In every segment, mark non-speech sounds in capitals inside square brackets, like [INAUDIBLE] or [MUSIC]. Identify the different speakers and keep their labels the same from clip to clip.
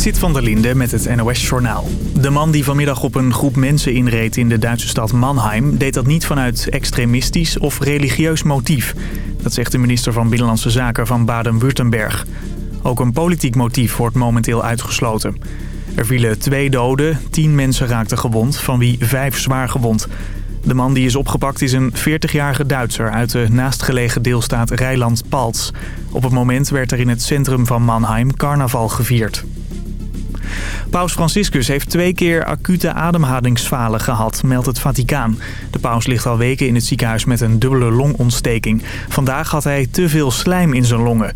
Speaker 1: Zit van der Linde met het NOS-journaal. De man die vanmiddag op een groep mensen inreed in de Duitse stad Mannheim... deed dat niet vanuit extremistisch of religieus motief. Dat zegt de minister van Binnenlandse Zaken van Baden-Württemberg. Ook een politiek motief wordt momenteel uitgesloten. Er vielen twee doden, tien mensen raakten gewond, van wie vijf zwaar gewond. De man die is opgepakt is een 40-jarige Duitser uit de naastgelegen deelstaat Rijnland-Palts. Op het moment werd er in het centrum van Mannheim carnaval gevierd. Paus Franciscus heeft twee keer acute ademhalingsfalen gehad, meldt het Vaticaan. De paus ligt al weken in het ziekenhuis met een dubbele longontsteking. Vandaag had hij te veel slijm in zijn longen.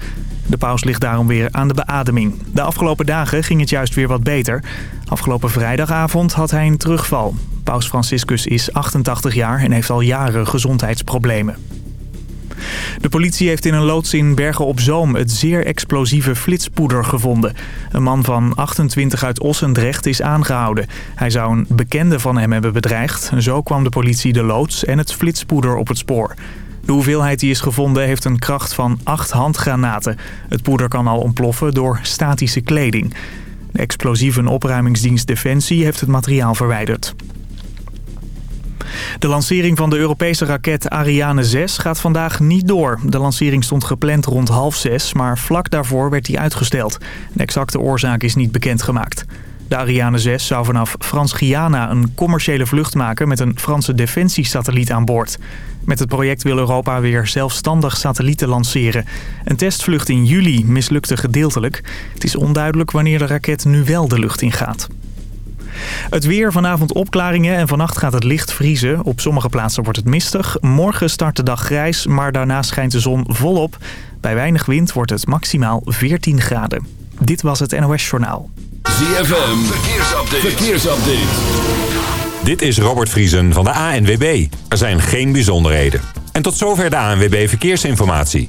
Speaker 1: De paus ligt daarom weer aan de beademing. De afgelopen dagen ging het juist weer wat beter. Afgelopen vrijdagavond had hij een terugval. Paus Franciscus is 88 jaar en heeft al jaren gezondheidsproblemen. De politie heeft in een loods in Bergen op Zoom het zeer explosieve flitspoeder gevonden. Een man van 28 uit Ossendrecht is aangehouden. Hij zou een bekende van hem hebben bedreigd. Zo kwam de politie de loods en het flitspoeder op het spoor. De hoeveelheid die is gevonden heeft een kracht van 8 handgranaten. Het poeder kan al ontploffen door statische kleding. De explosieve opruimingsdienst Defensie heeft het materiaal verwijderd. De lancering van de Europese raket Ariane 6 gaat vandaag niet door. De lancering stond gepland rond half zes, maar vlak daarvoor werd die uitgesteld. De exacte oorzaak is niet bekendgemaakt. De Ariane 6 zou vanaf Frans-Guyana een commerciële vlucht maken met een Franse defensiesatelliet aan boord. Met het project wil Europa weer zelfstandig satellieten lanceren. Een testvlucht in juli mislukte gedeeltelijk. Het is onduidelijk wanneer de raket nu wel de lucht in gaat. Het weer, vanavond opklaringen en vannacht gaat het licht vriezen. Op sommige plaatsen wordt het mistig. Morgen start de dag grijs, maar daarna schijnt de zon volop. Bij weinig wind wordt het maximaal 14 graden. Dit was het NOS Journaal.
Speaker 2: ZFM, verkeersupdate. verkeersupdate.
Speaker 3: Dit is Robert Vriesen van de ANWB. Er zijn geen bijzonderheden. En tot zover de ANWB Verkeersinformatie.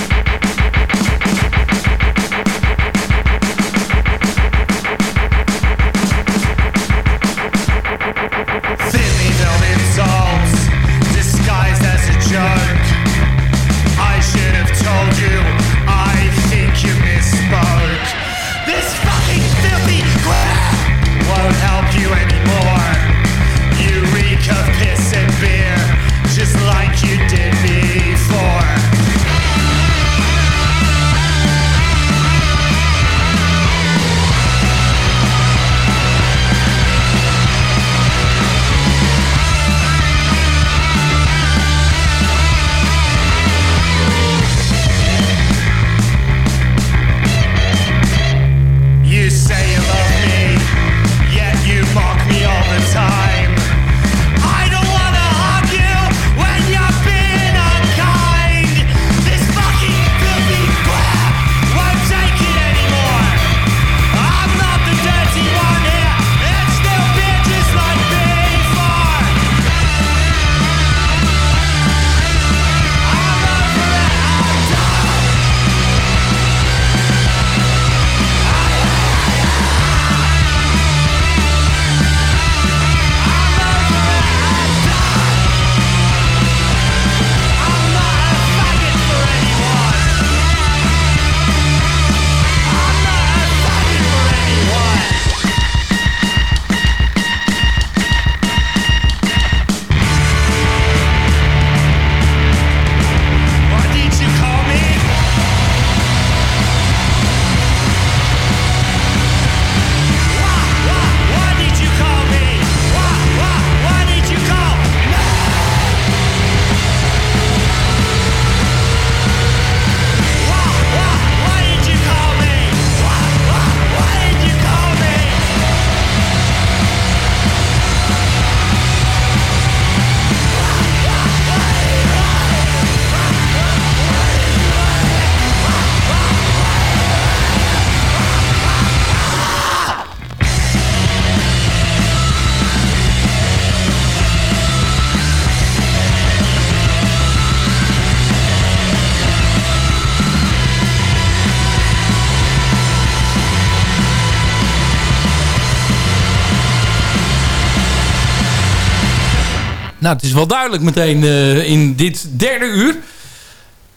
Speaker 4: Nou, het is wel duidelijk meteen eh, in dit derde uur.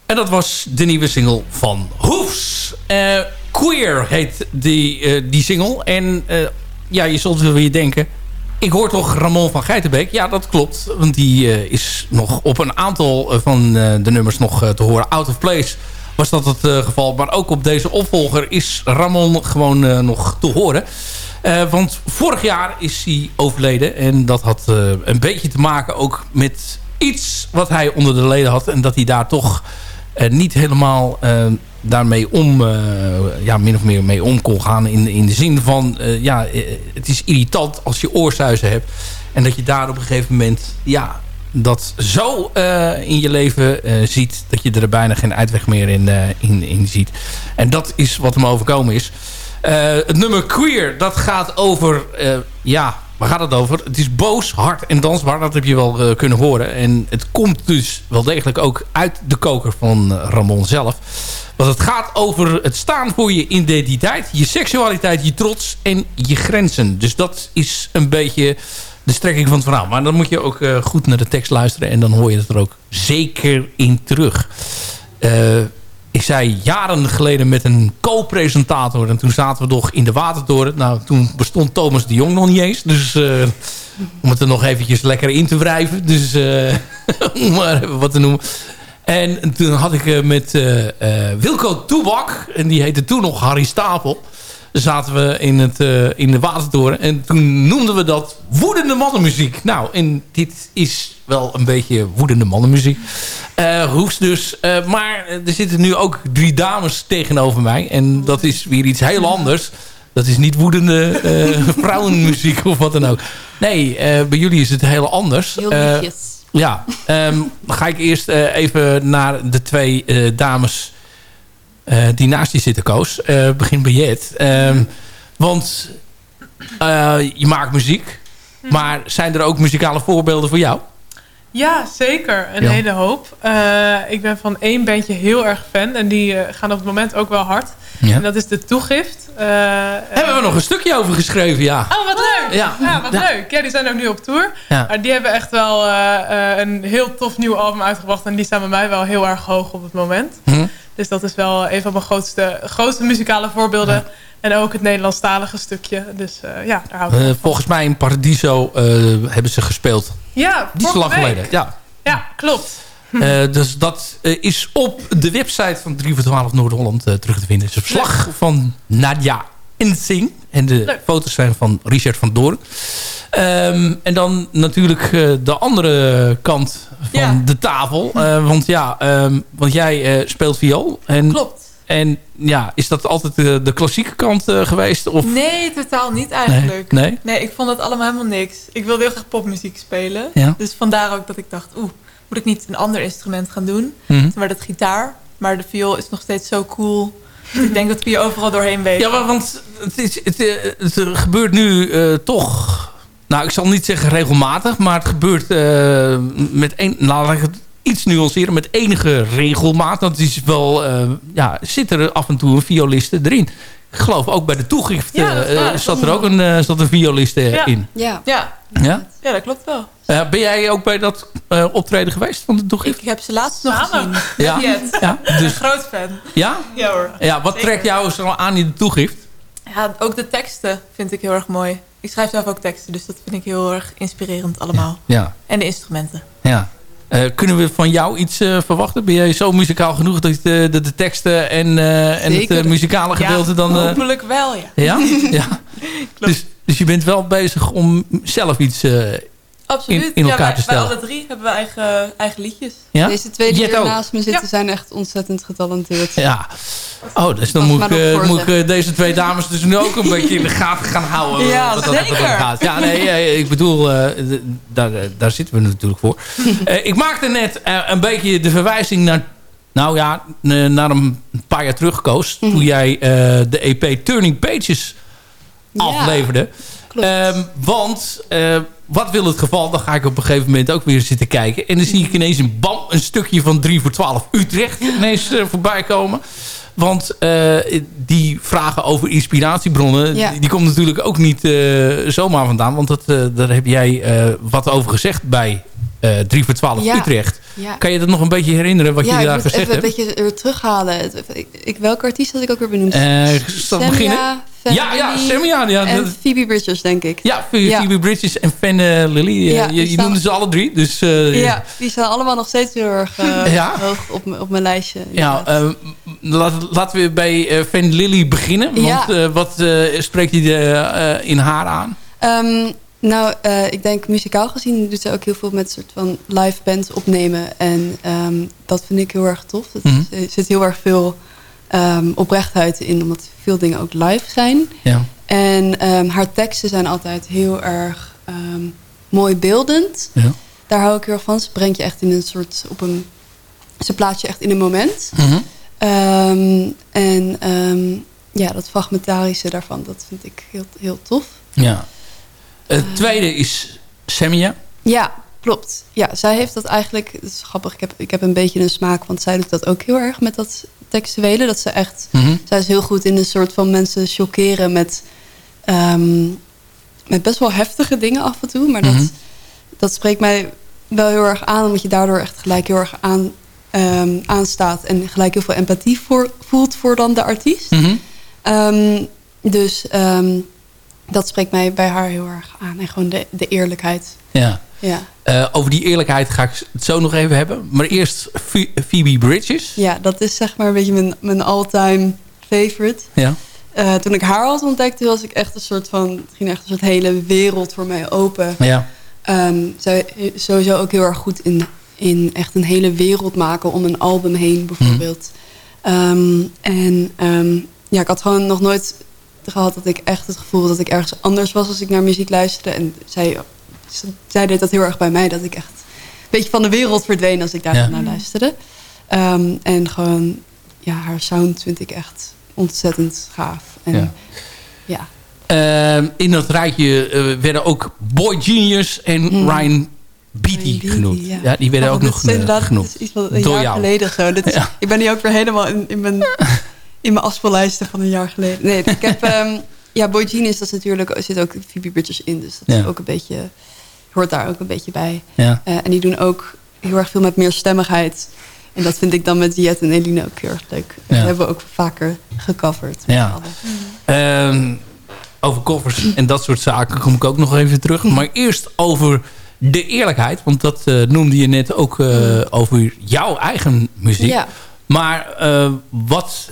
Speaker 4: En dat was de nieuwe single van Hoefs. Eh, Queer heet die, eh, die single. En ja, je zult wel weer denken... Ik hoor toch Ramon van Geitenbeek? Ja, dat klopt. Want die is nog op een aantal van de nummers nog te horen. Out of Place was dat het geval. Maar ook op deze opvolger is Ramon gewoon nog te horen. Eh, want vorig jaar is hij overleden. En dat had eh, een beetje te maken ook met iets wat hij onder de leden had. En dat hij daar toch eh, niet helemaal daarmee om, ja, min of meer mee om kon gaan. In, in de zin van, ja, het is irritant als je oorzuizen hebt. En dat je daar op een gegeven moment, ja, dat zo in je leven ziet... dat je er bijna geen uitweg meer in, in, in ziet. En dat is wat hem overkomen is. Eh, het nummer Queer, dat gaat over... eh, ja, waar gaat het over? Het is boos, hard en dansbaar. Dat heb je wel eh, kunnen horen. En het komt dus wel degelijk ook uit de koker van Ramon zelf. Want het gaat over het staan voor je identiteit, je seksualiteit, je trots en je grenzen. Dus dat is een beetje de strekking van het verhaal. Maar dan moet je ook goed naar de tekst luisteren en dan hoor je het er ook zeker in terug. Eh, ik zei jaren geleden met een co-presentator. En toen zaten we nog in de Watertoren. Nou, toen bestond Thomas de Jong nog niet eens. Dus eh, om het er nog eventjes lekker in te wrijven. Dus eh, [LAUGHS] om maar even wat te noemen. En toen had ik eh, met eh, Wilco Toebak. En die heette toen nog Harry Stapel. Zaten we in, het, eh, in de Watertoren. En toen noemden we dat woedende mannenmuziek. Nou, en dit is wel een beetje woedende mannenmuziek. Hoeft dus. Eh, maar er zitten nu ook drie dames tegenover mij. En dat is weer iets heel anders. Dat is niet woedende [LAUGHS] vrouwenmuziek of wat dan ook. Nee, bij jullie is het heel anders.
Speaker 5: Heel liefjes.
Speaker 4: ja, ehm, ga ik eerst even naar de twee dames die naast je zitten, Koos. Eh, begin bij Jet. Ehm, want eh, je maakt muziek. Maar zijn er ook muzikale voorbeelden voor jou?
Speaker 6: Ja, zeker. Een
Speaker 4: Ja.
Speaker 6: hele hoop. Eh, ik ben van één bandje heel erg fan. En die eh, gaan op het moment ook wel hard.
Speaker 4: Ja.
Speaker 6: En dat is de Toegift. Eh,
Speaker 4: Hebben we nog een stukje over geschreven, ja.
Speaker 6: Oh, wat leuk!
Speaker 4: Ja.
Speaker 6: Ja, wat leuk. Ja, die zijn ook nu op tour. Maar die hebben echt wel eh, eh, een heel tof nieuw album uitgebracht. En die staan bij mij wel heel erg hoog op het moment.
Speaker 4: Hm.
Speaker 6: Dus dat is wel een van mijn grootste, grootste muzikale voorbeelden. En ook het Nederlandstalige stukje. Dus eh, ja, daar hou ik van.
Speaker 4: volgens mij in Paradiso eh, hebben ze gespeeld.
Speaker 6: Ja,
Speaker 4: lang
Speaker 6: week.
Speaker 4: geleden. Ja.
Speaker 6: Ja, klopt. [LAUGHS]
Speaker 4: Dus dat is op de website van 3 voor 12 Noord-Holland terug te vinden. Het is een verslag van Nadia Ensing. En de
Speaker 6: Leuk.
Speaker 4: foto's zijn van Richard van Doorn. Ehm, en dan natuurlijk eh, de andere kant van
Speaker 5: Ja.
Speaker 4: de tafel. Eh, want ja, ehm, want jij eh, speelt viool. En,
Speaker 5: Klopt.
Speaker 4: En ja, is dat altijd de, de klassieke kant geweest? Of?
Speaker 5: Nee, totaal niet eigenlijk.
Speaker 4: Nee?
Speaker 5: Nee, ik vond het allemaal helemaal niks. Ik wilde heel graag popmuziek spelen.
Speaker 4: Ja.
Speaker 5: Dus vandaar ook dat ik dacht, oeh, moet ik niet een ander instrument gaan doen?
Speaker 4: Mhm.
Speaker 5: Maar dat gitaar. Maar de viool is nog steeds zo cool. Ik denk dat we hier overal doorheen weten.
Speaker 4: Ja, want het, is, het, eh, gebeurt nu eh, toch... Nou, ik zal niet zeggen regelmatig, maar het gebeurt eh, met een, nou, laat ik het iets nuanceren, met enige regelmaat. Dat is wel, ja, zit er af en toe een violiste erin. Ik geloof ook bij de toegift
Speaker 5: Ja,
Speaker 4: eh,
Speaker 5: dat
Speaker 4: zat er ook een, eh, zat een violiste
Speaker 6: Ja.
Speaker 4: in.
Speaker 5: Ja. Ja.
Speaker 4: Ja?
Speaker 5: ja, dat klopt wel.
Speaker 4: Eh, ben jij ook bij dat eh, optreden geweest van de toegift?
Speaker 5: Ik heb ze laatst nog
Speaker 6: Samen.
Speaker 5: gezien.
Speaker 4: Ja. Ja,
Speaker 5: Ik ben
Speaker 4: dus,
Speaker 5: een groot fan.
Speaker 4: ja?
Speaker 5: Ja hoor.
Speaker 4: Ja, wat
Speaker 5: Zeker.
Speaker 4: trekt jou zo aan in de toegift?
Speaker 5: Ja, ook de teksten vind ik heel erg mooi. Ik schrijf zelf ook teksten, dus dat vind ik heel erg inspirerend allemaal.
Speaker 4: Ja.
Speaker 5: En de instrumenten.
Speaker 4: Ja. Eh, kunnen we van jou iets eh, verwachten? Ben jij zo muzikaal genoeg dat de, de, de teksten en, eh, en het eh, muzikale gedeelte
Speaker 5: ja,
Speaker 4: dan... eh,
Speaker 5: Hopelijk wel, ja.
Speaker 4: ja? ja. [LAUGHS] Dus, dus je bent wel bezig om zelf iets... eh,
Speaker 5: Absoluut.
Speaker 4: in- in elkaar
Speaker 5: ja, wij,
Speaker 4: te stellen.
Speaker 5: Wij alle drie hebben we eigen, eigen liedjes.
Speaker 4: ja?
Speaker 7: Deze twee die hier naast me zitten
Speaker 5: Ja.
Speaker 7: zijn echt ontzettend getalenteerd.
Speaker 4: Ja. Oh, dus dan moet ik, eh, moet ik eh, deze twee dames dus nu ook een beetje in de gaten gaan houden.
Speaker 5: Ja,
Speaker 4: wat dat, wat dat
Speaker 5: zeker.
Speaker 4: gaat. Ja, nee, eh, ik bedoel, eh, d- daar, eh, daar zitten we natuurlijk voor. [LAUGHS] Eh, ik maakte net eh, een beetje de verwijzing naar... Nou ja, naar een paar jaar terug, Koos.
Speaker 7: Mhm.
Speaker 4: Toen jij eh, de EP Turning Pages
Speaker 7: Ja,
Speaker 4: afleverde.
Speaker 7: klopt.
Speaker 4: Ehm, want, eh, wat wil het geval? Dan ga ik op een gegeven moment ook weer zitten kijken. En dan zie ik ineens een bam, een stukje van 3 voor 12 Utrecht ineens eh, voorbij komen. Want eh, die vragen over inspiratiebronnen,
Speaker 7: Ja.
Speaker 4: die, die komt natuurlijk ook niet eh, zomaar vandaan. Want dat, daar heb jij wat over gezegd bij eh 3 voor 12
Speaker 7: Ja.
Speaker 4: Utrecht.
Speaker 7: Ja.
Speaker 4: Kan je dat nog een beetje herinneren wat
Speaker 7: ja,
Speaker 4: je daar gezegd
Speaker 7: even
Speaker 4: hebt?
Speaker 7: een beetje weer terughalen. Ik, ik, welke artiest had ik ook weer benoemd?
Speaker 4: Ik beginnen? Ja, ja, ja, ja,
Speaker 7: en
Speaker 4: dat-
Speaker 7: Phoebe Bridgers, denk ik.
Speaker 4: Ja, Phoebe
Speaker 7: Ja.
Speaker 4: Bridges en Fan eh, Lily.
Speaker 7: Ja,
Speaker 4: je
Speaker 7: die
Speaker 4: je
Speaker 7: staan-
Speaker 4: noemde ze alle drie. Dus,
Speaker 7: Ja, die staan allemaal nog steeds heel erg [LAUGHS]
Speaker 4: Ja?
Speaker 7: hoog op, op mijn lijstje.
Speaker 4: Ja, laat- laten we bij Fan Lily beginnen. Want
Speaker 7: Ja.
Speaker 4: wat spreekt hij in haar aan?
Speaker 7: Ehm, nou, eh, ik denk muzikaal gezien doet ze ook heel veel met soort van live bands opnemen. En ehm, dat vind ik heel erg tof.
Speaker 4: Mhm.
Speaker 7: Er zit heel erg veel ehm, oprechtheid in, omdat veel dingen ook live zijn.
Speaker 4: Ja.
Speaker 7: En ehm, haar teksten zijn altijd heel erg mooi beeldend.
Speaker 4: Ja.
Speaker 7: Daar hou ik heel erg van. Ze brengt je echt in een soort, op een, ze plaatst je echt in een moment.
Speaker 4: Mhm.
Speaker 7: En ja, dat fragmentarische daarvan, dat vind ik heel, heel tof.
Speaker 4: ja. Het tweede is Samia.
Speaker 7: Ja, klopt. Ja, zij heeft dat eigenlijk... Het is grappig, ik heb, ik heb een beetje een smaak... want zij doet dat ook heel erg met dat textuele. Dat ze echt...
Speaker 4: Mhm.
Speaker 7: Zij is heel goed in een soort van mensen chockeren met... ehm, met best wel heftige dingen af en toe. Maar dat,
Speaker 4: Mhm.
Speaker 7: dat spreekt mij wel heel erg aan... omdat je daardoor echt gelijk heel erg aan, ehm, aanstaat... en gelijk heel veel empathie voor, voelt voor dan de artiest.
Speaker 4: Mhm.
Speaker 7: Ehm, dus dat spreekt mij bij haar heel erg aan. En gewoon de, de eerlijkheid.
Speaker 4: Ja.
Speaker 7: Ja.
Speaker 4: Eh, over die eerlijkheid ga ik het zo nog even hebben. Maar eerst Phoebe Bridges.
Speaker 7: Ja, dat is zeg maar een beetje mijn, mijn all-time favorite.
Speaker 4: Ja.
Speaker 7: Eh, toen ik haar had ontdekt, was ik echt een soort van... Het ging echt een soort hele wereld voor mij open.
Speaker 4: Ja.
Speaker 7: Ehm, zij is sowieso ook heel erg goed in, in echt een hele wereld maken om een album heen, bijvoorbeeld. Ehm, en ehm, ja, ik had gewoon nog nooit gehad dat ik echt het gevoel dat ik ergens anders was als ik naar muziek luisterde. En zij, zij deed dat heel erg bij mij, dat ik echt een beetje van de wereld verdween als ik daar
Speaker 4: Ja.
Speaker 7: naar luisterde. Ehm, en gewoon, ja, haar sound vind ik echt ontzettend gaaf. En,
Speaker 4: Ja.
Speaker 7: ja.
Speaker 4: Ehm, in dat rijtje eh, werden ook Boy Genius en
Speaker 7: Hmm.
Speaker 4: Ryan Beatty genoemd. Ja.
Speaker 7: ja.
Speaker 4: die werden
Speaker 7: Oh,
Speaker 4: ook nog
Speaker 7: is
Speaker 4: eh, genoemd.
Speaker 7: dit is iets van een
Speaker 4: Door
Speaker 7: jaar
Speaker 4: jou.
Speaker 7: geleden zo. Is-. Ik ben nu ook weer helemaal in, in mijn, [LAUGHS] in mijn afspeellijsten van een jaar geleden. Nee, ik heb... [LAUGHS] ehm, ja, Boy Genius, dat is natuurlijk, er zit ook Phoebe Bridgers in. Dus dat
Speaker 4: Ja.
Speaker 7: is ook een beetje, hoort daar ook een beetje bij.
Speaker 4: Ja.
Speaker 7: Eh, en die doen ook heel erg veel met meerstemmigheid. En dat vind ik dan met Diet en Eline ook heel erg leuk. Dat
Speaker 4: Ja.
Speaker 7: hebben we ook vaker gecoverd.
Speaker 4: Ja. Ehm, over koffers en dat soort zaken kom ik ook nog even terug. Maar eerst over de eerlijkheid. Want dat eh, noemde je net ook eh, over jouw eigen muziek.
Speaker 7: Ja.
Speaker 4: Maar eh, wat,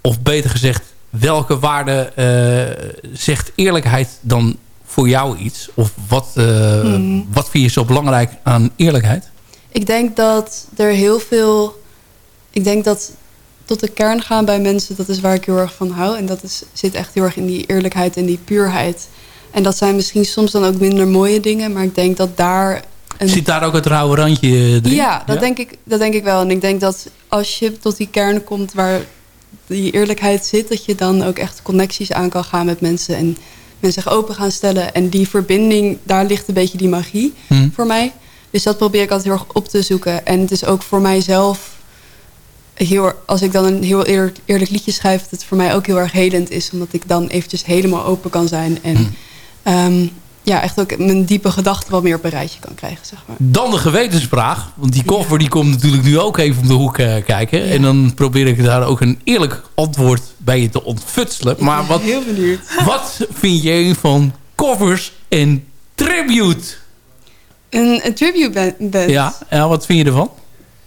Speaker 4: of beter gezegd, welke waarde eh, zegt eerlijkheid dan voor jou iets? Of wat, eh,
Speaker 7: Mhm.
Speaker 4: wat vind je zo belangrijk aan eerlijkheid?
Speaker 7: Ik denk dat er heel veel... Ik denk dat tot de kern gaan bij mensen, dat is waar ik heel erg van hou. En dat is, zit echt heel erg in die eerlijkheid en die puurheid. En dat zijn misschien soms dan ook minder mooie dingen. Maar ik denk dat daar... Een...
Speaker 4: Zit daar ook het rauwe randje erin?
Speaker 7: Ja, dat, Denk ik, dat denk ik wel. En ik denk dat als je tot die kern komt waar die eerlijkheid zit... dat je dan ook echt connecties aan kan gaan met mensen... en mensen zich open gaan stellen. En die verbinding, daar ligt een beetje die magie
Speaker 4: Hm.
Speaker 7: voor mij. Dus dat probeer ik altijd heel erg op te zoeken. En het is ook voor mijzelf... Heel, als ik dan een heel eerlijk, eerlijk liedje schrijf... dat het voor mij ook heel erg helend is... omdat ik dan eventjes helemaal open kan zijn... en
Speaker 4: Hm.
Speaker 7: ehm, ja, echt ook mijn diepe gedachten wat meer op een rijtje kan krijgen, zeg maar.
Speaker 4: Dan de gewetensvraag. Want die koffer die komt natuurlijk nu ook even om de hoek eh, kijken. En dan probeer ik daar ook een eerlijk antwoord bij je te ontfutselen. Maar wat,
Speaker 7: Heel benieuwd. [LAUGHS]
Speaker 4: wat vind jij van covers en tribute?
Speaker 7: Een, een tribute band.
Speaker 4: Ja, ja, wat vind je ervan?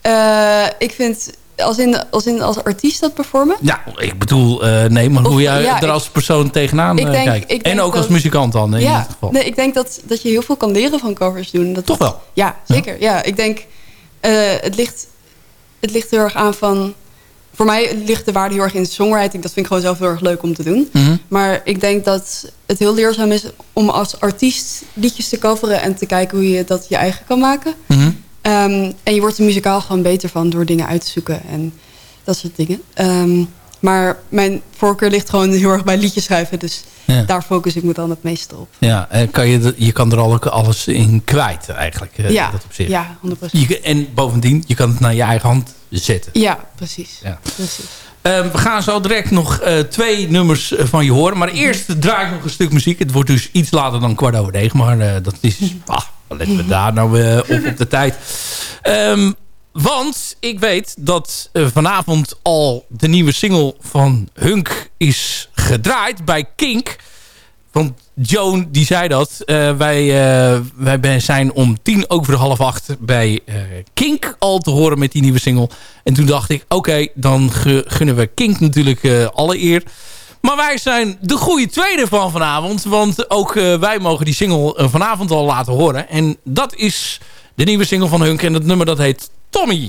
Speaker 7: Eh, ik vind, als in, als in als artiest dat performen...
Speaker 4: Ja, ik bedoel, eh, nee, maar
Speaker 7: Of,
Speaker 4: hoe jij
Speaker 7: ja,
Speaker 4: er als persoon tegenaan
Speaker 7: Ik
Speaker 4: eh,
Speaker 7: denk-
Speaker 4: kijkt.
Speaker 7: ik
Speaker 4: en ook als muzikant dan, in
Speaker 7: ja,
Speaker 4: dit geval.
Speaker 7: nee, ik denk dat, dat je heel veel kan leren van covers doen. Dat
Speaker 4: Toch wel?
Speaker 7: Ja, zeker. Ja, ik denk, eh, het, ligt, het ligt heel erg aan van... Voor mij ligt de waarde heel erg in songwriting. Dat vind ik gewoon zelf heel erg leuk om te doen.
Speaker 4: Mhm.
Speaker 7: Maar ik denk dat het heel leerzaam is om als artiest liedjes te coveren... en te kijken hoe je dat je eigen kan maken.
Speaker 4: Mhm.
Speaker 7: Ehm, en je wordt er muzikaal gewoon beter van door dingen uit te zoeken en dat soort dingen. Ehm, maar mijn voorkeur ligt gewoon heel erg bij liedjes schrijven. Dus
Speaker 4: Ja.
Speaker 7: daar focus ik me dan het meeste op.
Speaker 4: Ja, en kan je, je kan er al ook alles in kwijt eigenlijk. eh,
Speaker 7: ja,
Speaker 4: dat op zich.
Speaker 7: ja, 100%.
Speaker 4: Je, en bovendien, je kan het naar je eigen hand zetten.
Speaker 7: Ja, precies.
Speaker 4: Ja.
Speaker 7: precies.
Speaker 4: Eh, we gaan zo direct nog eh, twee nummers eh, van je horen. Maar eerst draai ik nog een stuk muziek. Het wordt dus iets later dan kwart over negen. Maar dat is... Ah,
Speaker 8: letten we daar nou eh, op op de tijd. Ehm, want ik weet dat eh, vanavond al de nieuwe single van Hunk is gedraaid bij Kink. Want Joan die zei dat. eh, wij, wij zijn om tien over half acht bij Kink al te horen met die nieuwe single. En toen dacht ik, oké, dan gunnen we Kink natuurlijk alle eer. Maar wij zijn de goede tweede van vanavond. Want ook eh, wij mogen die single eh, vanavond al laten horen. En dat is de nieuwe single van Hunk. En het nummer dat heet Tommy.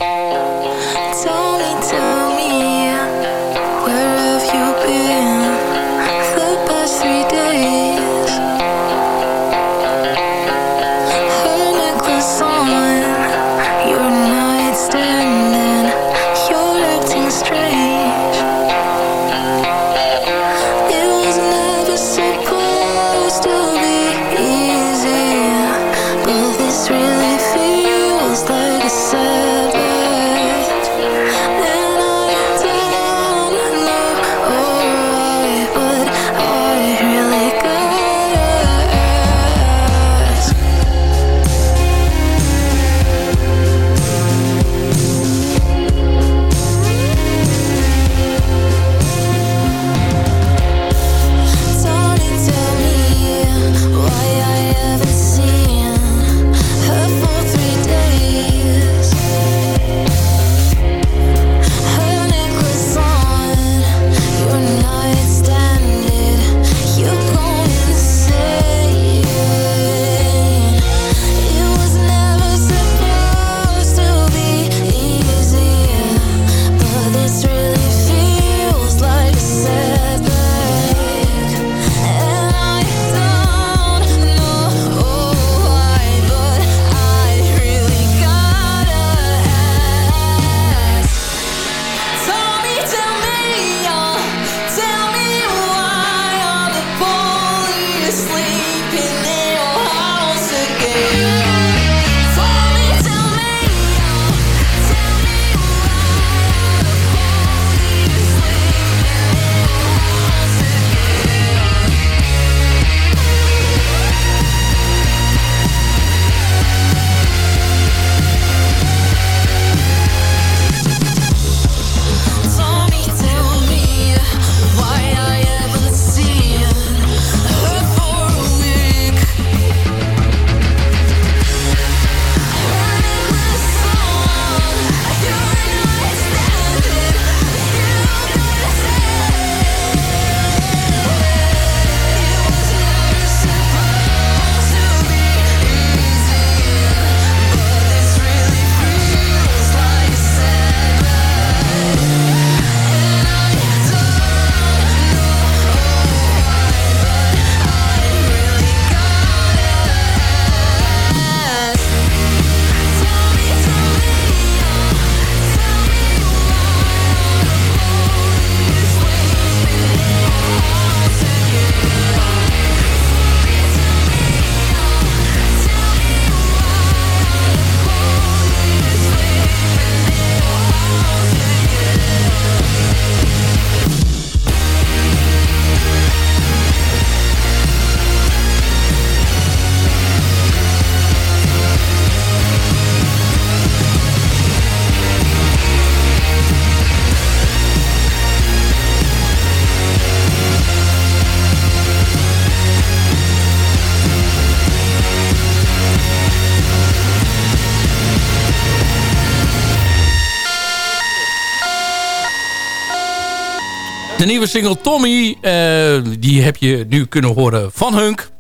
Speaker 8: Nieuwe single Tommy, eh, die heb je nu kunnen horen van Hunk.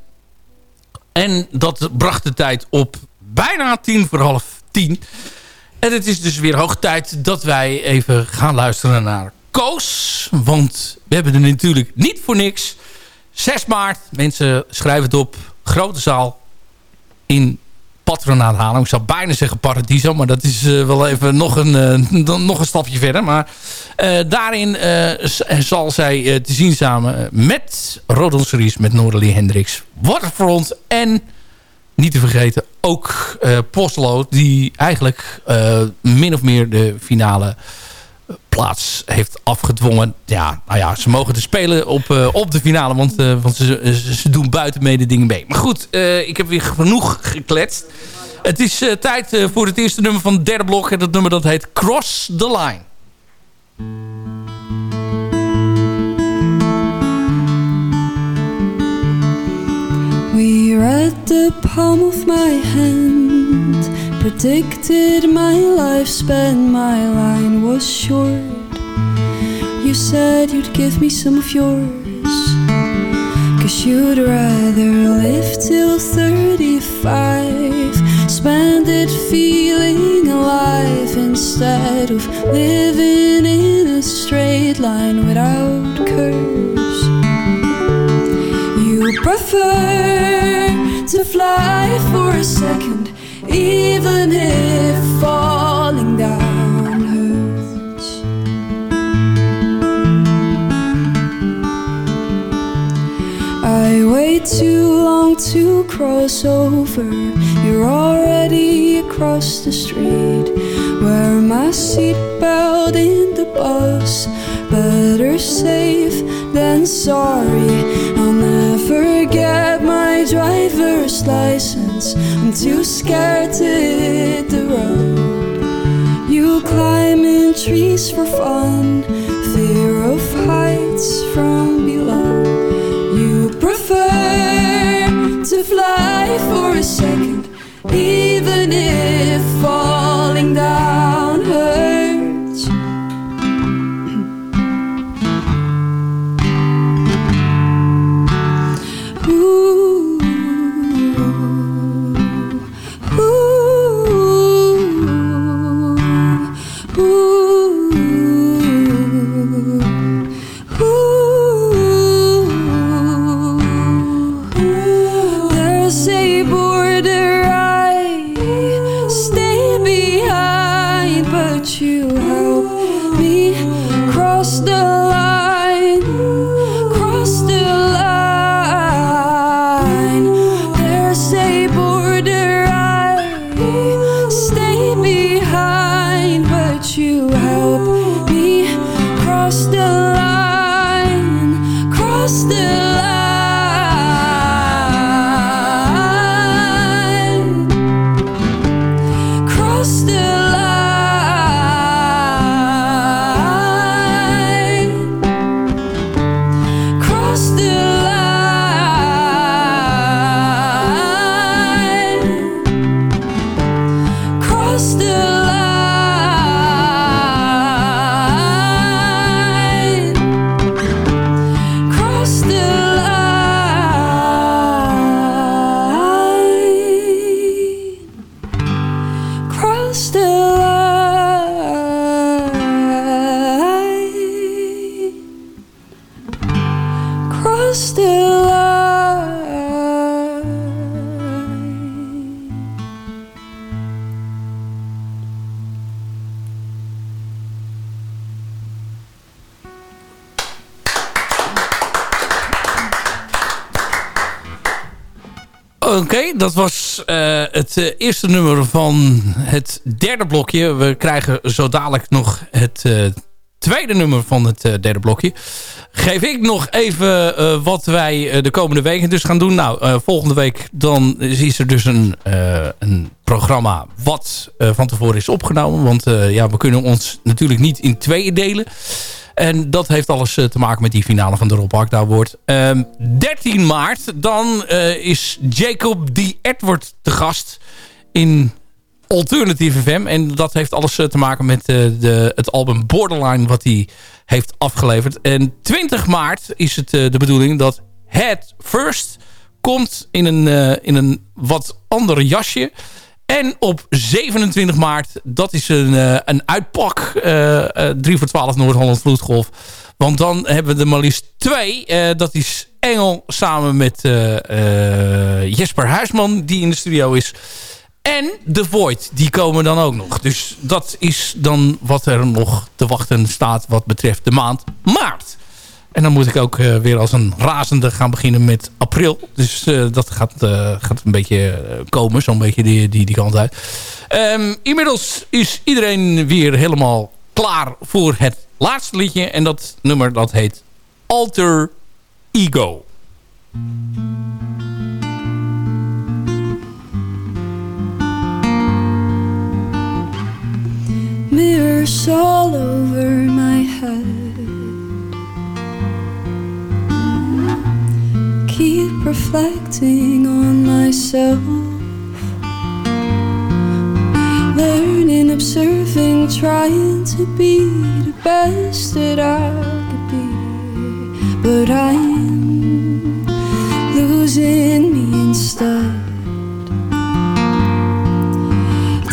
Speaker 8: En dat bracht de tijd op bijna tien voor half tien. En het is dus weer hoog tijd dat wij even gaan luisteren naar Koos. Want we hebben er natuurlijk niet voor niks. 6 maart, mensen schrijven het op. Grote zaal in Patronaat Haarlem. Ik zou bijna zeggen Paradiso, maar dat is eh, wel even nog een, eh, nog een stapje verder. Maar eh, daarin zal zij te zien samen met Rodon met Noorderly Hendricks, Waterfront en niet te vergeten ook Poslo, die eigenlijk min of meer de finale
Speaker 4: plaats heeft afgedwongen. Ja, nou ja, ze mogen te spelen op, eh, op de finale, want, eh, want ze, ze, doen buiten mede dingen mee. Maar goed, eh, ik heb weer genoeg gekletst. Het is eh, tijd eh, voor het eerste nummer van het derde blok. En dat nummer dat heet Cross the Line.
Speaker 9: We read the palm of my hand, predicted my lifespan, my line was short. You said you'd give me some of yours, cause you'd rather live till 35, spend it feeling alive instead of living in a straight line without curves. You prefer to fly for a second, even if falling down hurts. I wait too long to cross over. You're already across the street. Wear my seatbelt in the bus. Better safe than sorry. I'll never get my driver's license. I'm too scared to hit the road. You climb in trees for fun. Fear of heights from below. You prefer to fly for a second, even if falling
Speaker 4: eerste nummer van het derde blokje. We krijgen zo dadelijk nog het eh, tweede nummer van het eh, derde blokje. Geef ik nog even eh, wat wij de komende weken dus gaan doen. Nou, volgende week dan is er dus een, een programma wat van tevoren is opgenomen. Want ja, we kunnen ons natuurlijk niet in tweeën delen. En dat heeft alles te maken met die finale van de Rob Akda Award. Ehm, 13 maart, dan is Jacob D. Edward te gast in Alternative FM. En dat heeft alles eh, te maken met eh, de, het album Borderline wat hij heeft afgeleverd. En 20 maart is het eh, de bedoeling dat Head First komt in een, in een wat ander jasje. En op 27 maart, dat is een, een uitpak. eh, eh, 3 voor 12 Noord-Holland Vloedgolf. Want dan hebben we er maar liefst twee. Dat is Engel samen met eh, Jesper Huisman, die in de studio is. En The Void, die komen dan ook nog. Dus dat is dan wat er nog te wachten staat wat betreft de maand maart. En dan moet ik ook eh, weer als een razende gaan beginnen met april. Dus eh, dat gaat, eh, gaat een beetje komen, zo'n beetje die, die, die kant uit. Ehm, inmiddels is iedereen weer helemaal klaar voor het laatste liedje. En dat nummer dat heet Alter Ego.
Speaker 9: Mirrors all over my head. Keep reflecting on myself. Learning, observing, trying to be the best that I could be. But I'm losing me instead.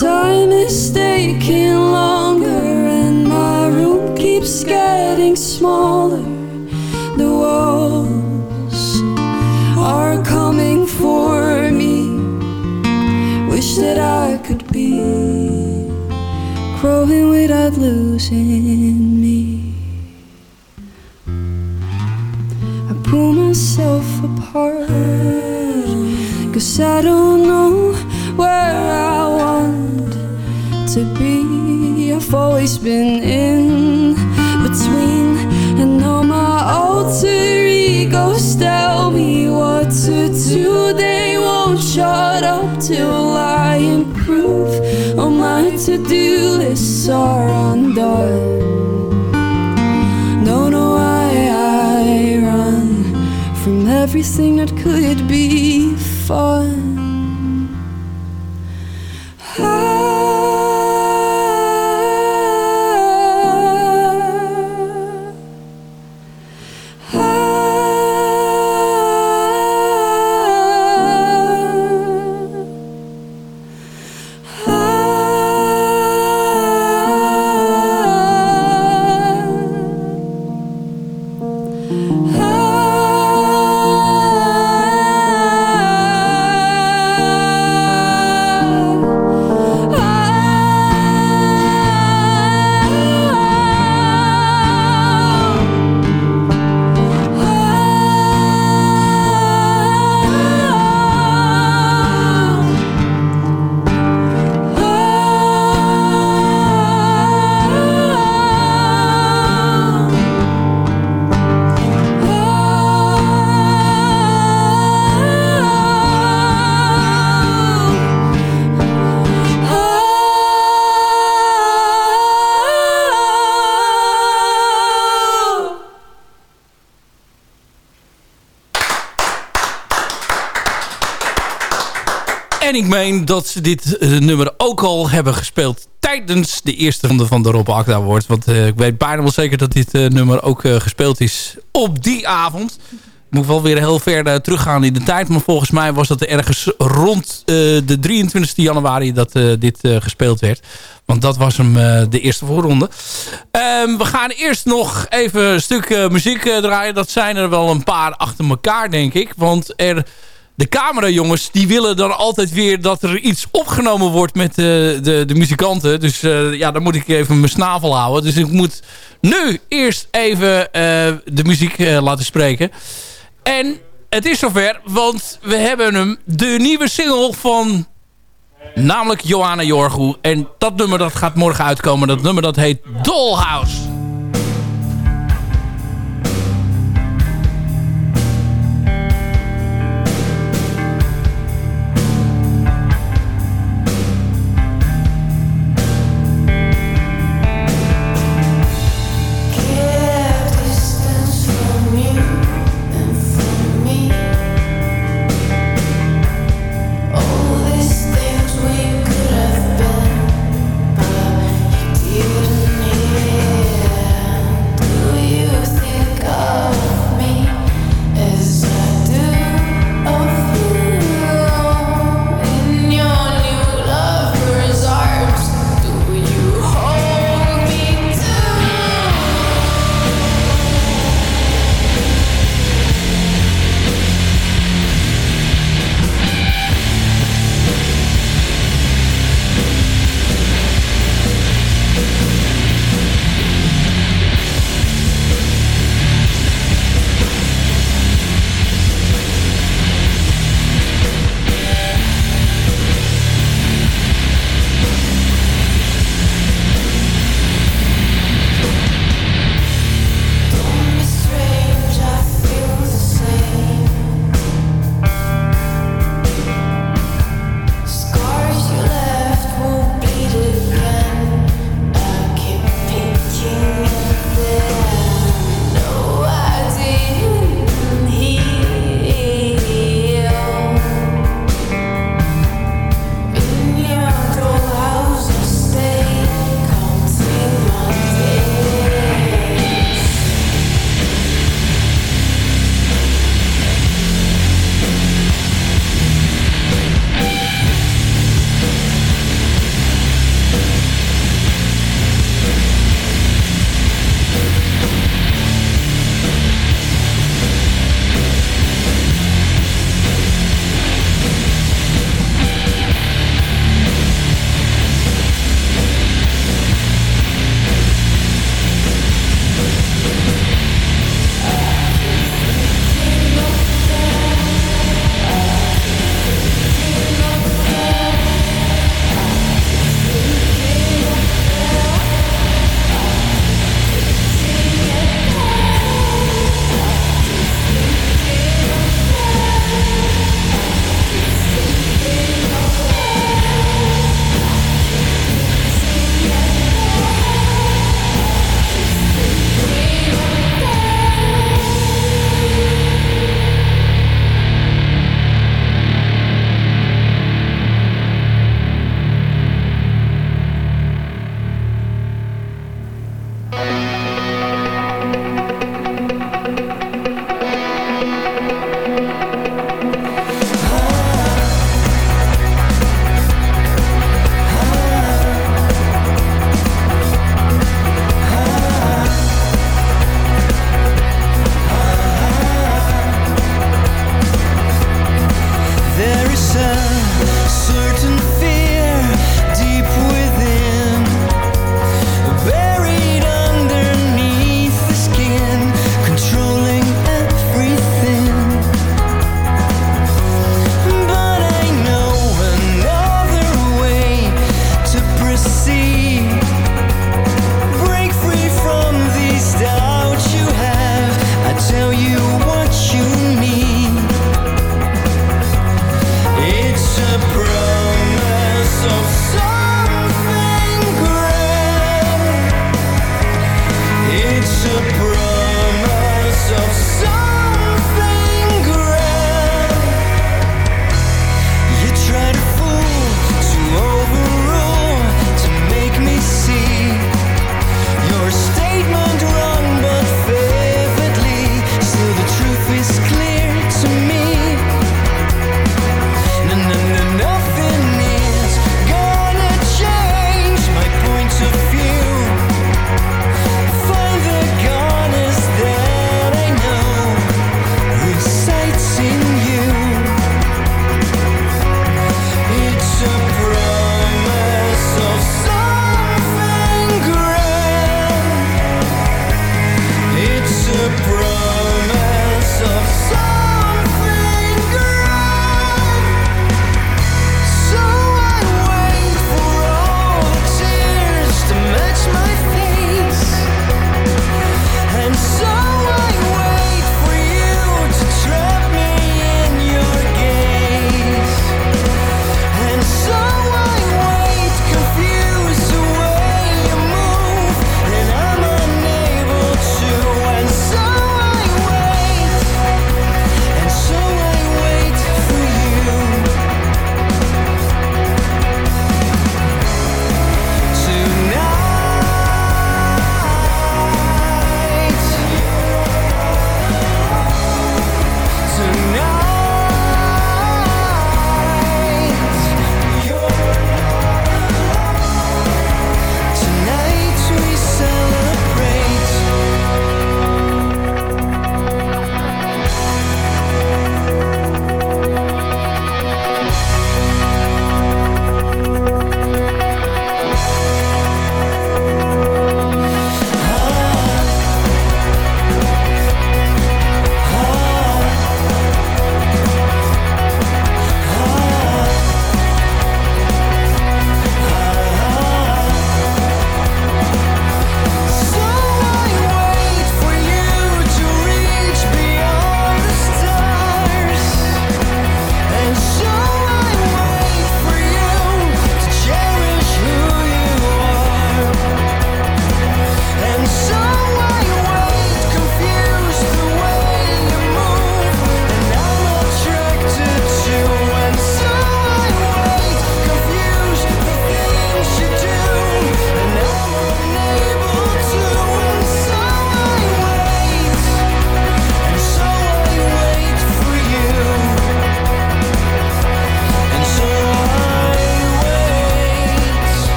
Speaker 9: Time is taking longer, and my room keeps getting smaller. The walls are coming for me. Wish that I could be growing without losing me. I pull myself apart, cause I don't my to do lists are undone. Don't know why I run from everything that could be fun.
Speaker 4: En ik meen dat ze dit eh, nummer ook al hebben gespeeld tijdens de eerste ronde van de Rob Akda Award. Want eh, ik weet bijna wel zeker dat dit eh, nummer ook gespeeld is op die avond. Ik moet wel weer heel ver teruggaan in de tijd. Maar volgens mij was dat ergens rond de 23 januari dat dit gespeeld werd. Want dat was hem de eerste voorronde. Ehm, we gaan eerst nog even een stuk muziek draaien. Dat zijn er wel een paar achter elkaar, denk ik. Want er de camerajongens die willen dan altijd weer dat er iets opgenomen wordt met de, de, de muzikanten. Dus eh, ja, dan moet ik even mijn snavel houden. Dus ik moet nu eerst even eh, de muziek eh, laten spreken. En het is zover, want we hebben hem, de nieuwe single van namelijk Johanna Jorgu. En dat nummer dat gaat morgen uitkomen. Dat nummer dat heet Dollhouse.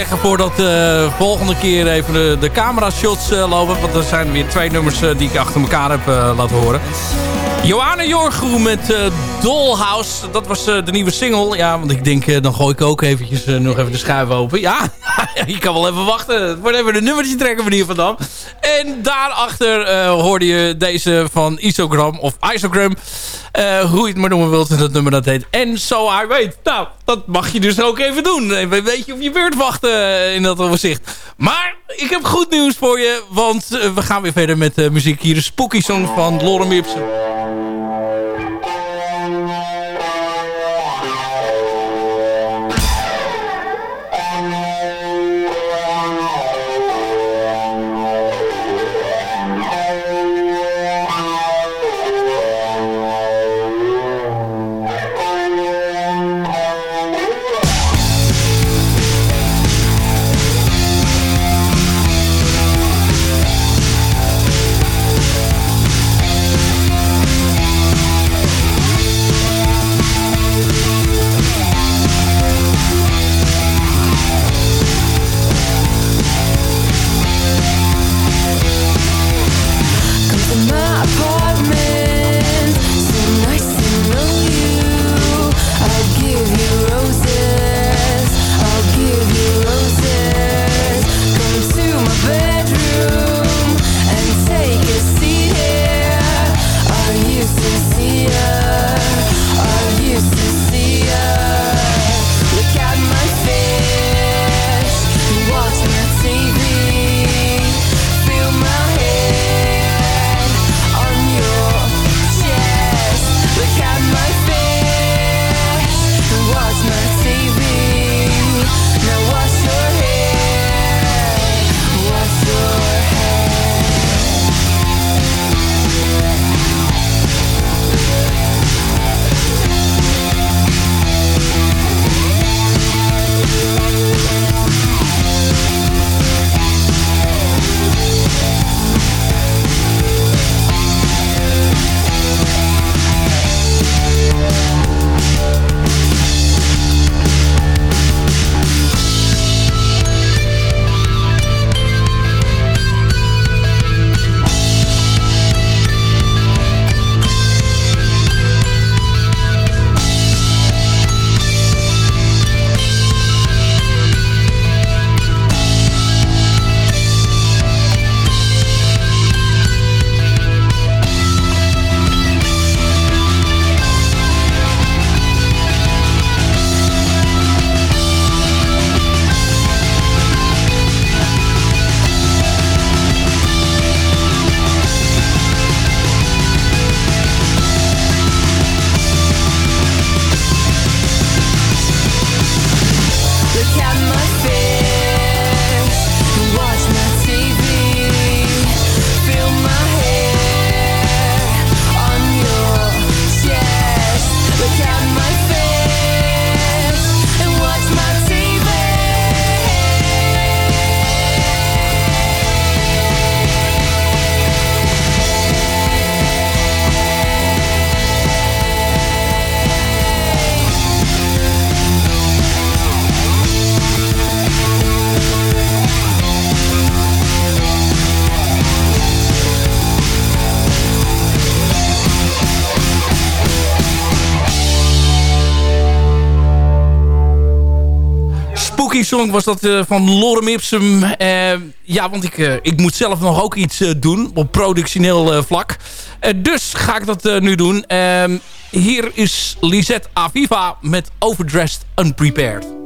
Speaker 8: Zeggen voordat de volgende keer even de, camera shots eh, lopen. Want er zijn weer twee nummers eh, die ik achter elkaar heb eh, laten horen. Johanna Jorgoe met eh, Dollhouse. Dat was eh, de nieuwe single. Ja, want ik denk, eh, dan gooi ik ook eventjes eh, nog even de schuif open. Ja, [LAUGHS] je kan wel even wachten. Het wordt even een nummertje trekken Van Dam. En daarachter eh hoorde je deze van Isogram of Isogram. Eh, hoe je het maar noemen wilt, dat nummer dat heet. En zo I weet. Nou, dat mag je dus ook even doen. Even weet je op je beurt wachten eh, in dat overzicht. Maar ik heb goed nieuws voor je. Want eh, we gaan weer verder met de muziek. Hier de Spooky Song van Lorem Ipsum. Song was dat eh, van Lorem Ipsum. Eh, ja, want ik, eh, ik moet zelf nog ook iets doen op productioneel vlak. Dus ga ik dat nu doen. Ehm, hier is Lisette Aviva met Overdressed Unprepared.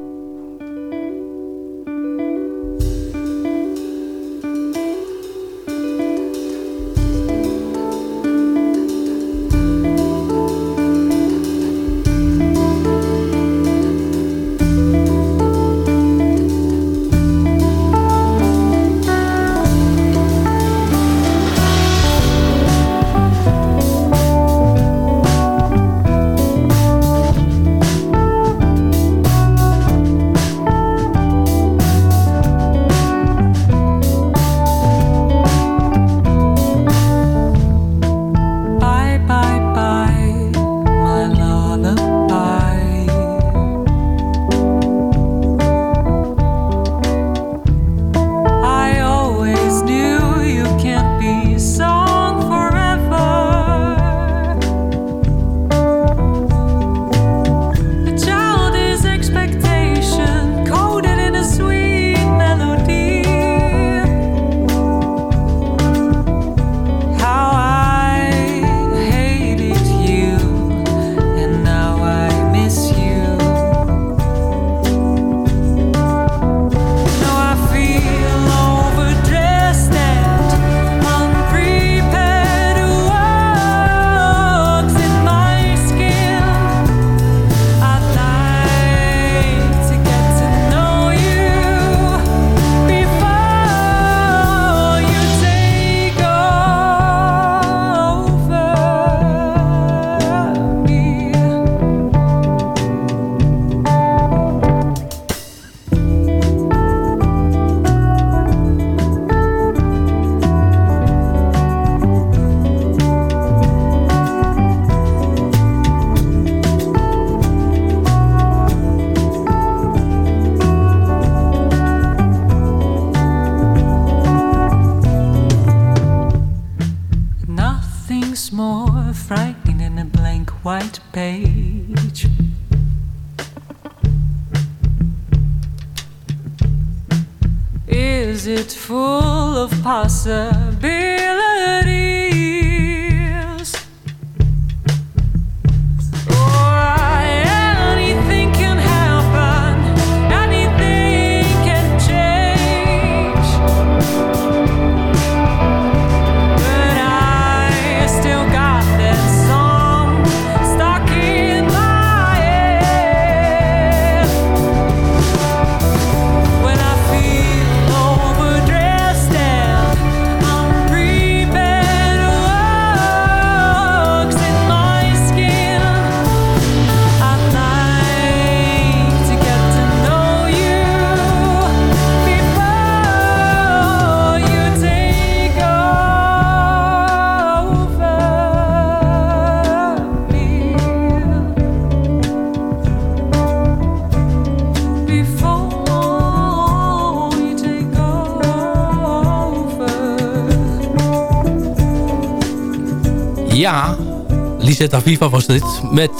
Speaker 4: Lisette Aviva was dit. Met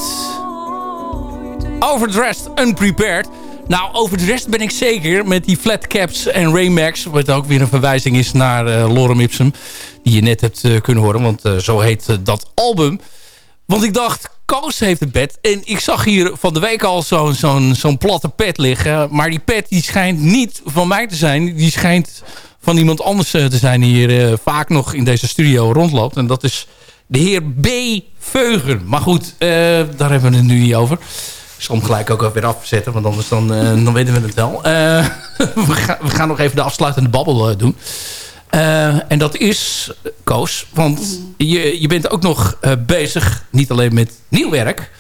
Speaker 4: Overdressed Unprepared. Nou, overdressed ben ik zeker met die flat caps en Raymax. Wat ook weer een verwijzing is naar eh, Lorem Ipsum. Die je net hebt eh, kunnen horen. Want eh, zo heet dat album. Want ik dacht, Koos heeft een pet. En ik zag hier van de week al zo'n zo'n zo'n platte pet liggen. Maar die pet die schijnt niet van mij te zijn. Die schijnt van iemand anders te zijn die hier vaak nog in deze studio rondloopt. En dat is de heer B. Veugen. Maar goed, eh, daar hebben we het nu niet over. Ik zal hem gelijk ook weer afzetten, want anders dan, eh, dan weten we het wel. Eh, [LAUGHS] we, gaan, we gaan nog even de afsluitende babbel doen. Eh, en dat is, Koos, want je, je bent ook nog eh, bezig, niet alleen met nieuw werk...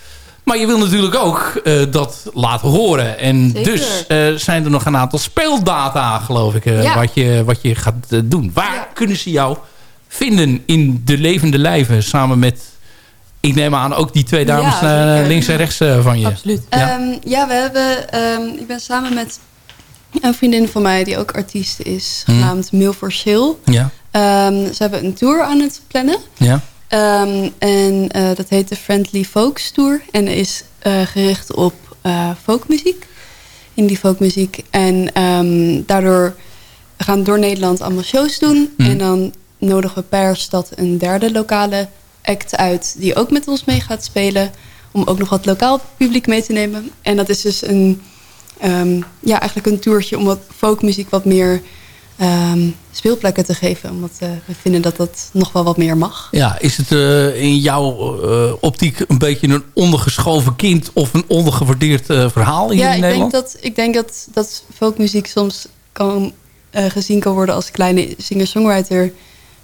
Speaker 4: maar je wil natuurlijk ook eh, dat laten horen. En
Speaker 7: Zeker.
Speaker 4: dus eh, zijn er nog een aantal speeldata, geloof ik,
Speaker 7: Ja.
Speaker 4: wat, je, wat je gaat doen. Waar kunnen ze jou vinden in de levende lijven samen met... Ik neem aan ook die twee dames
Speaker 7: Ja,
Speaker 4: eh, links en rechts eh, van je.
Speaker 7: Absoluut.
Speaker 4: Ja.
Speaker 7: Ehm, ja, we hebben, ehm, ik ben samen met een vriendin van mij die ook artiest is,
Speaker 4: Hmm.
Speaker 7: genaamd Milford Shill.
Speaker 4: ja,
Speaker 7: Ehm, ze hebben een tour aan het plannen.
Speaker 4: ja.
Speaker 7: En eh, dat heet de Friendly Folks Tour. En is gericht op folkmuziek. Indie folkmuziek. En daardoor we gaan door Nederland allemaal shows doen.
Speaker 4: Mhm.
Speaker 7: En dan nodigen we per stad een derde lokale act uit... die ook met ons mee gaat spelen. Om ook nog wat lokaal publiek mee te nemen. En dat is dus een, ehm, ja, eigenlijk een toertje om wat folkmuziek wat meer... ehm, speelplekken te geven. Omdat eh, we vinden dat dat nog wel wat meer mag.
Speaker 4: Ja, is het eh, in jouw eh, optiek een beetje een ondergeschoven kind... of een ondergewaardeerd verhaal hier
Speaker 7: ja,
Speaker 4: in
Speaker 7: ik
Speaker 4: Nederland?
Speaker 7: denk dat, ik denk dat, dat folkmuziek soms kan, gezien kan worden als kleine singer-songwriter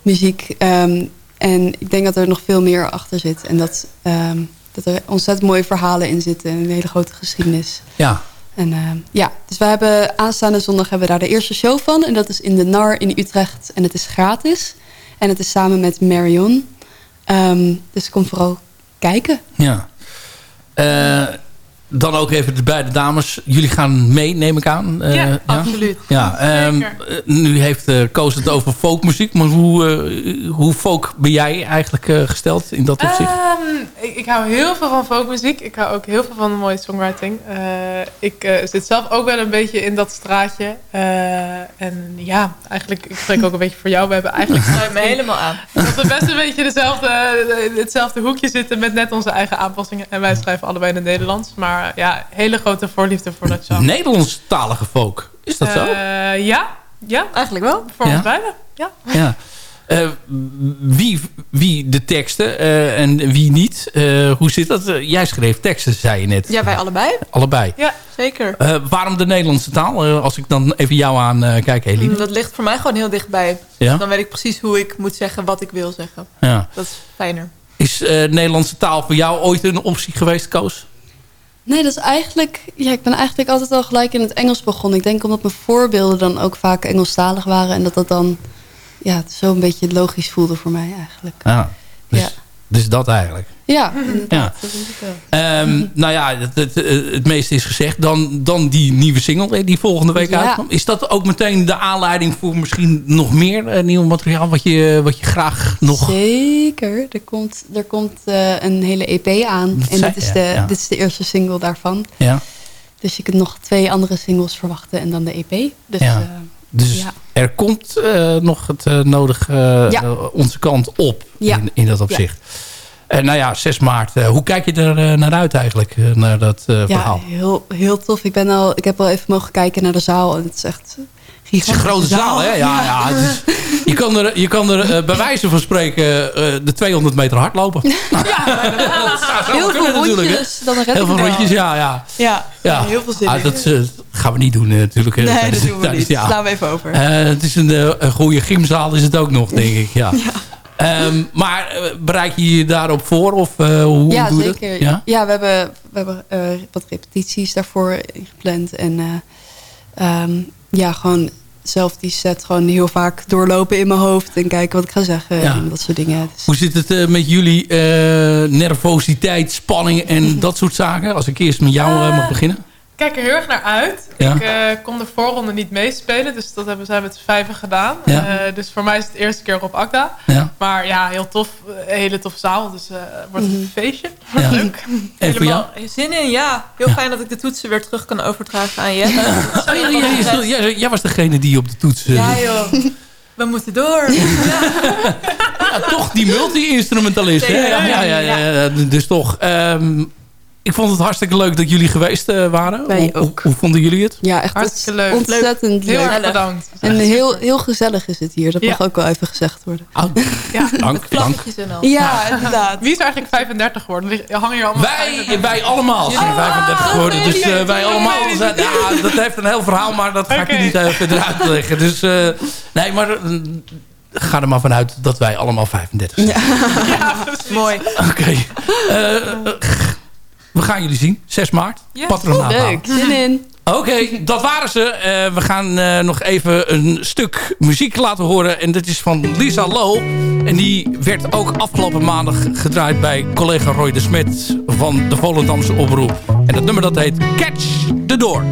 Speaker 7: muziek. Ehm, en ik denk dat er nog veel meer achter zit. En dat, ehm, dat er ontzettend mooie verhalen in zitten. En een hele grote geschiedenis.
Speaker 4: Ja,
Speaker 7: En ehm, ja, dus we hebben aanstaande zondag hebben we daar de eerste show van. En dat is in de NAR in Utrecht. En het is gratis. En het is samen met Marion. Dus kom vooral kijken.
Speaker 4: ja. Eh, dan ook even de beide dames. Jullie gaan mee, neem ik aan. Eh,
Speaker 6: ja, absoluut.
Speaker 4: Ja, ehm, eh, nu heeft eh, Koos het over folkmuziek. Maar hoe, eh, hoe folk ben jij eigenlijk eh, gesteld in dat opzicht?
Speaker 6: Ehm, ik, ik hou heel veel van folkmuziek. Ik hou ook heel veel van mooie songwriting. Eh, ik zit zelf ook wel een beetje in dat straatje. Eh, en ja, eigenlijk, ik spreek ook een beetje voor jou. We hebben eigenlijk [LAUGHS]
Speaker 5: Sluit me helemaal aan.
Speaker 6: dat we best een beetje dezelfde, hetzelfde hoekje zitten met net onze eigen aanpassingen. En wij schrijven allebei in het Nederlands. Maar ja, hele grote voorliefde voor dat genre.
Speaker 4: Nederlandstalige folk. Is dat zo?
Speaker 6: Eh, ja, ja,
Speaker 5: Eigenlijk wel.
Speaker 6: voor
Speaker 4: Ja?
Speaker 6: ons beiden. Ja.
Speaker 4: Ja. Eh, wie, wie de teksten eh, en wie niet? Eh, hoe zit dat? Jij schreef teksten, zei je net.
Speaker 5: Ja, wij allebei.
Speaker 4: Allebei.
Speaker 6: ja.
Speaker 5: Zeker.
Speaker 4: Eh, waarom de Nederlandse taal? Eh, als ik dan even jou aan eh, kijk, Eline.
Speaker 5: Mm, Dat ligt voor mij gewoon heel dichtbij.
Speaker 4: Ja?
Speaker 5: Dan weet ik precies hoe ik moet zeggen wat ik wil zeggen.
Speaker 4: Ja.
Speaker 5: Dat is fijner.
Speaker 4: Is eh, Nederlandse taal voor jou ooit een optie geweest, Koos?
Speaker 7: Nee, dat is eigenlijk... Ja, ik ben eigenlijk altijd al gelijk in het Engels begonnen. Ik denk omdat mijn voorbeelden dan ook vaak Engelstalig waren. En dat dat dan ja, zo een beetje logisch voelde voor mij eigenlijk.
Speaker 4: Ja. Dus,
Speaker 7: Ja.
Speaker 4: dus dat eigenlijk.
Speaker 7: Ja.
Speaker 4: Ja.
Speaker 7: Dat denk ik wel.
Speaker 4: Ehm, nou ja, het, het, het meeste is gezegd. Dan, dan die nieuwe single die volgende week
Speaker 7: Ja.
Speaker 4: uitkomt. Is dat ook meteen de aanleiding voor misschien nog meer eh, nieuw materiaal... wat je, wat je graag nog...
Speaker 7: Zeker. Er komt, er komt eh, een hele EP aan.
Speaker 4: Dat
Speaker 7: en
Speaker 4: zei
Speaker 7: dit is, de,
Speaker 4: ja.
Speaker 7: dit is de eerste single daarvan.
Speaker 4: Ja.
Speaker 7: Dus je kunt nog twee andere singles verwachten en dan de EP. Dus
Speaker 4: Ja.
Speaker 7: eh,
Speaker 4: Dus
Speaker 7: Ja.
Speaker 4: er komt nog het nodige onze kant op in, in dat opzicht. En nou ja, 6 maart. eh, hoe kijk je er eh, naar uit eigenlijk, eh, naar dat eh,
Speaker 7: Ja,
Speaker 4: verhaal?
Speaker 7: heel, heel tof. Ik, ben al, ik heb al even mogen kijken naar de zaal. En het is echt
Speaker 4: Het is een grote zaal, hè? Ja, ja. is- je kan er, je kan er eh, bij wijze van spreken eh, de 200 meter hardlopen. [LAUGHS] Ja, [LAUGHS] dat zou zo
Speaker 7: Heel veel
Speaker 4: natuurlijk,
Speaker 7: rondjes. Dan red
Speaker 4: Heel veel rondjes, ja. ja.
Speaker 7: Ja,
Speaker 4: ja.
Speaker 7: heel veel zin
Speaker 4: Ah, dat eh, gaan we niet doen eh, natuurlijk. eh,
Speaker 7: Nee,
Speaker 4: tijdens-
Speaker 7: dat doen we niet.
Speaker 4: ja.
Speaker 7: Slaan we even over.
Speaker 4: Eh, het is een, eh, een goede gymzaal is het ook nog, denk ik. Ja. Ehm, maar eh, bereid je je daarop voor? Of eh, hoe
Speaker 7: ja,
Speaker 4: doe je
Speaker 7: zeker.
Speaker 4: dat? Ja?
Speaker 7: Ja, we hebben, we hebben eh, wat repetities daarvoor ingepland. En eh, ehm, ja, gewoon zelf die set gewoon heel vaak doorlopen in mijn hoofd. En kijken wat ik ga zeggen
Speaker 4: Ja.
Speaker 7: en dat soort dingen. Dus,
Speaker 4: Hoe zit het met jullie nervositeit, spanning en [LAUGHS] dat soort zaken? Als ik eerst met jou mag beginnen.
Speaker 6: Ik kijk er heel erg naar uit.
Speaker 4: Ja.
Speaker 6: Ik eh, kon de voorronde niet meespelen, dus dat hebben zij met z'n vijven gedaan.
Speaker 4: Ja.
Speaker 6: Eh, dus voor mij is het de eerste keer op ACTA.
Speaker 4: Ja.
Speaker 6: Maar ja, heel tof. Een hele toffe zaal, dus eh, het wordt een feestje.
Speaker 4: Ja.
Speaker 6: Leuk.
Speaker 4: En voor jou?
Speaker 5: Zin in, ja. Heel fijn dat ik de toetsen weer terug kan overdragen aan [LAUGHS] je.
Speaker 4: Oh, ja, ja, ja, ja, jij, jij was degene die op de toets... eh,
Speaker 5: Ja joh, we moeten door. [LAUGHS]
Speaker 4: ja, toch die multi-instrumentalist. ja, ja, ja, ja, Dus toch. ehm, ik vond het hartstikke leuk dat jullie geweest eh, waren.
Speaker 7: Wij
Speaker 4: hoe, hoe, hoe vonden jullie het?
Speaker 7: ja, echt
Speaker 6: Hartstikke leuk.
Speaker 7: ontzettend
Speaker 6: Heel
Speaker 7: leuk.
Speaker 6: erg bedankt.
Speaker 7: En heel, heel gezellig is het hier. Dat
Speaker 6: Ja.
Speaker 7: mag ook wel even gezegd worden.
Speaker 4: Oh, [LAUGHS]
Speaker 6: Ja.
Speaker 4: dank, dank.
Speaker 5: En al.
Speaker 7: Ja, inderdaad.
Speaker 6: Wie is eigenlijk 35 geworden? Hangen hier allemaal
Speaker 4: Wij, wij allemaal zijn 35 geworden. Dus eh, wij allemaal zijn... Ja, dat heeft een heel verhaal, maar dat ga ik je niet eh, verder uitleggen. Dus eh, nee, maar eh, ga er maar vanuit dat wij allemaal 35 zijn.
Speaker 5: Mooi.
Speaker 4: Oké. Eh, we gaan jullie zien. 6 maart.
Speaker 5: Ja.
Speaker 4: Patronaat.
Speaker 7: Leuk, zin in.
Speaker 4: Oké, dat waren ze. Eh, we gaan eh, nog even een stuk muziek laten horen. En dat is van Lisa Low. En die werd ook afgelopen maandag gedraaid bij collega Roy de Smet van de Volendamse Oproep. En dat nummer dat heet Catch the Door.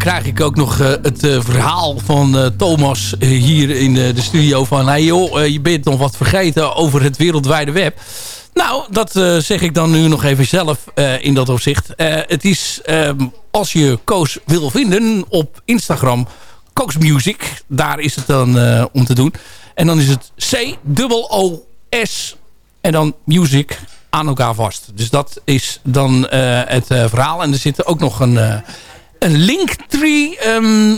Speaker 4: Krijg ik ook nog eh, het eh, verhaal van eh, Thomas hier in de, studio van... Hey joh, je bent nog wat vergeten over het wereldwijde web. Nou, dat zeg ik dan nu nog even zelf in dat opzicht. Het is, als je Koos wil vinden op Instagram... Koos Music, daar is het dan om te doen. En dan is het C-O-O-S en dan Music aan elkaar vast. Dus dat is dan het verhaal. En er zit ook nog een, een linktree ehm,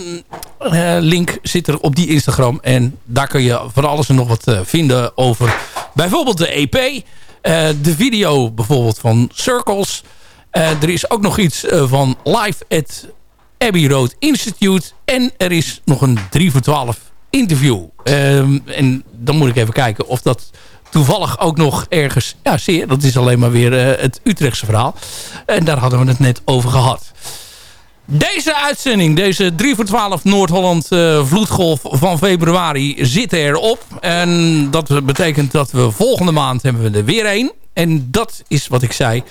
Speaker 4: eh, link zit er op die Instagram. En daar kun je van alles en nog wat eh, vinden over bijvoorbeeld de EP. eh, de video bijvoorbeeld van Circles. Er is ook nog iets van Live at Abbey Road Institute. En er is nog een 3 voor 12 interview. Ehm, en dan moet ik even kijken of dat toevallig ook nog ergens... Ja, zie je, dat is alleen maar weer het Utrechtse verhaal. En daar hadden we het net over gehad. Deze uitzending, deze 3 voor 12 Noord-Holland eh, vloedgolf van februari zit erop. En dat betekent dat we volgende maand hebben we er weer één. En dat is wat ik zei.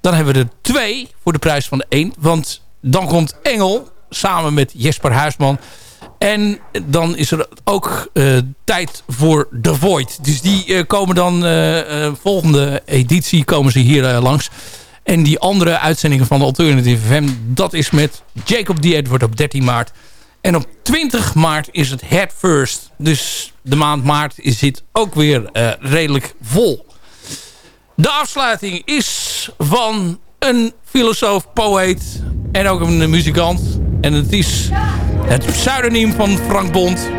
Speaker 4: Dan hebben we er twee voor de prijs van de één. Want dan komt Engel samen met Jesper Huisman. En dan is er ook eh, tijd voor The Void. Dus die eh, komen dan volgende editie komen ze hier langs. En die andere uitzendingen van de Alternative FM... dat is met Jacob D. Edward op 13 maart. En op 20 maart is het Head First. Dus de maand maart zit ook weer eh, redelijk vol. De afsluiting is van een filosoof, poëet en ook een muzikant. En het is het pseudoniem van Frank Bond.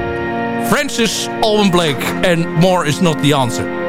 Speaker 4: Francis Alban Blake. En more is not the answer.